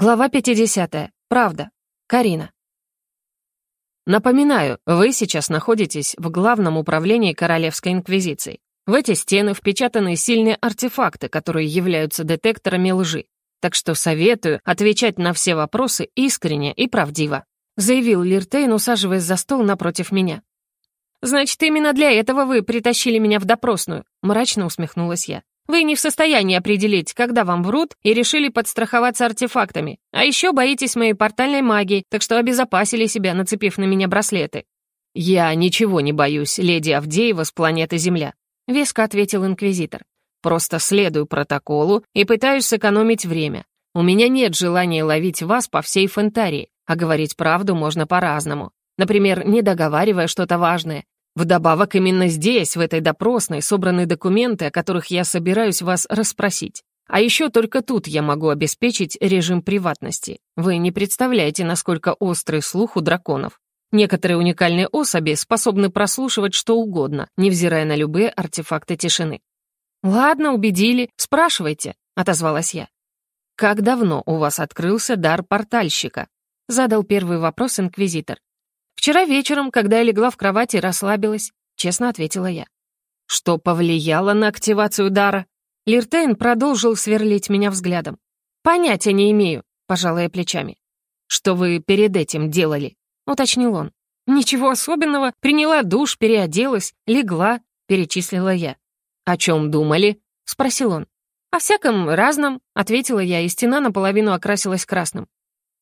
Глава 50. Правда. Карина. Напоминаю, вы сейчас находитесь в Главном управлении Королевской Инквизиции. В эти стены впечатаны сильные артефакты, которые являются детекторами лжи. Так что советую отвечать на все вопросы искренне и правдиво», заявил Лиртейн, усаживаясь за стол напротив меня. «Значит, именно для этого вы притащили меня в допросную», мрачно усмехнулась я. Вы не в состоянии определить, когда вам врут, и решили подстраховаться артефактами. А еще боитесь моей портальной магии, так что обезопасили себя, нацепив на меня браслеты». «Я ничего не боюсь, леди Авдеева с планеты Земля», — веско ответил инквизитор. «Просто следую протоколу и пытаюсь сэкономить время. У меня нет желания ловить вас по всей Фентарии, а говорить правду можно по-разному. Например, не договаривая что-то важное, Вдобавок, именно здесь, в этой допросной, собраны документы, о которых я собираюсь вас расспросить. А еще только тут я могу обеспечить режим приватности. Вы не представляете, насколько острый слух у драконов. Некоторые уникальные особи способны прослушивать что угодно, невзирая на любые артефакты тишины. «Ладно, убедили, спрашивайте», — отозвалась я. «Как давно у вас открылся дар портальщика?» — задал первый вопрос инквизитор. «Вчера вечером, когда я легла в кровати и расслабилась», — честно ответила я. «Что повлияло на активацию дара?» Лиртейн продолжил сверлить меня взглядом. «Понятия не имею», — пожала я плечами. «Что вы перед этим делали?» — уточнил он. «Ничего особенного. Приняла душ, переоделась, легла», — перечислила я. «О чем думали?» — спросил он. «О всяком разном», — ответила я, и стена наполовину окрасилась красным.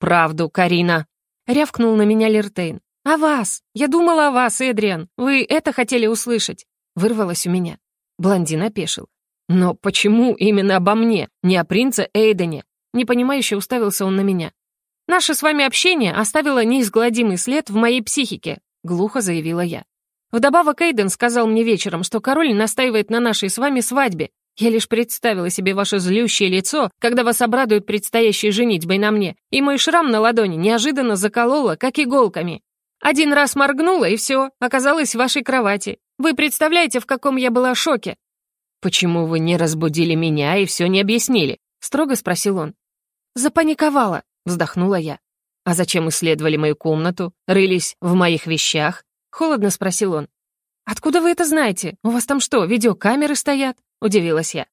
«Правду, Карина!» — рявкнул на меня Лиртейн. «О вас! Я думала о вас, Эдриан! Вы это хотели услышать!» Вырвалось у меня. Блондин опешил. «Но почему именно обо мне, не о принце Эйдене?» Непонимающе уставился он на меня. «Наше с вами общение оставило неизгладимый след в моей психике», глухо заявила я. Вдобавок Эйден сказал мне вечером, что король настаивает на нашей с вами свадьбе. Я лишь представила себе ваше злющее лицо, когда вас обрадуют предстоящей женитьбой на мне, и мой шрам на ладони неожиданно закололо, как иголками. Один раз моргнула, и все, оказалась в вашей кровати. Вы представляете, в каком я была шоке?» «Почему вы не разбудили меня и все не объяснили?» — строго спросил он. «Запаниковала», — вздохнула я. «А зачем исследовали мою комнату? Рылись в моих вещах?» — холодно спросил он. «Откуда вы это знаете? У вас там что, видеокамеры стоят?» — удивилась я.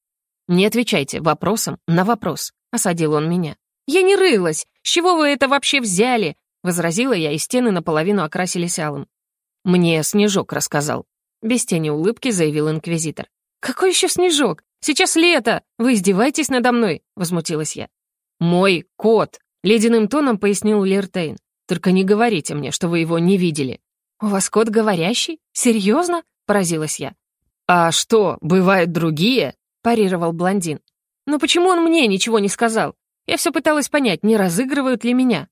«Не отвечайте вопросом на вопрос», — осадил он меня. «Я не рылась! С чего вы это вообще взяли? Возразила я, и стены наполовину окрасились алым. «Мне Снежок рассказал». Без тени улыбки заявил инквизитор. «Какой еще Снежок? Сейчас лето! Вы издеваетесь надо мной?» Возмутилась я. «Мой кот!» — ледяным тоном пояснил Лертейн. «Только не говорите мне, что вы его не видели». «У вас кот говорящий? Серьезно?» — поразилась я. «А что, бывают другие?» — парировал блондин. «Но почему он мне ничего не сказал? Я все пыталась понять, не разыгрывают ли меня.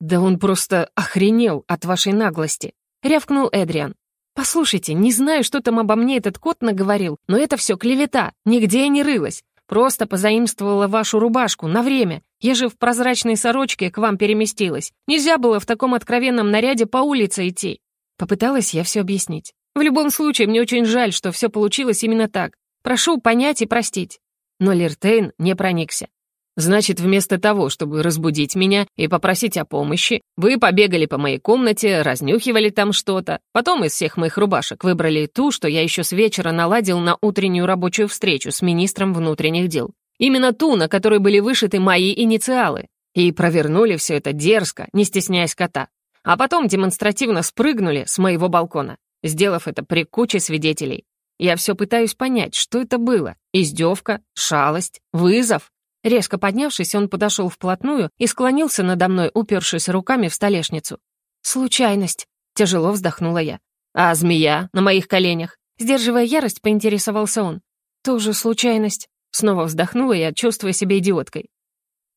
«Да он просто охренел от вашей наглости», — рявкнул Эдриан. «Послушайте, не знаю, что там обо мне этот кот наговорил, но это все клевета, нигде я не рылась. Просто позаимствовала вашу рубашку на время. Я же в прозрачной сорочке к вам переместилась. Нельзя было в таком откровенном наряде по улице идти». Попыталась я все объяснить. «В любом случае, мне очень жаль, что все получилось именно так. Прошу понять и простить». Но Лиртейн не проникся. Значит, вместо того, чтобы разбудить меня и попросить о помощи, вы побегали по моей комнате, разнюхивали там что-то, потом из всех моих рубашек выбрали ту, что я еще с вечера наладил на утреннюю рабочую встречу с министром внутренних дел. Именно ту, на которой были вышиты мои инициалы. И провернули все это дерзко, не стесняясь кота. А потом демонстративно спрыгнули с моего балкона, сделав это при куче свидетелей. Я все пытаюсь понять, что это было. Издевка, шалость, вызов Резко поднявшись, он подошел вплотную и склонился надо мной, упершись руками в столешницу. «Случайность», — тяжело вздохнула я. «А змея на моих коленях?» Сдерживая ярость, поинтересовался он. «Тоже случайность», — снова вздохнула я, чувствуя себя идиоткой.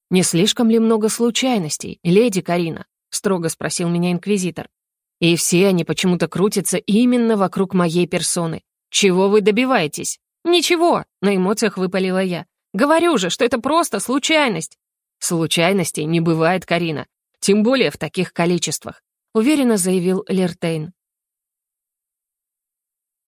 «Не слишком ли много случайностей, леди Карина?» — строго спросил меня инквизитор. «И все они почему-то крутятся именно вокруг моей персоны. Чего вы добиваетесь?» «Ничего», — на эмоциях выпалила я. Говорю же, что это просто случайность. Случайностей не бывает, Карина. Тем более в таких количествах, уверенно заявил Лертейн.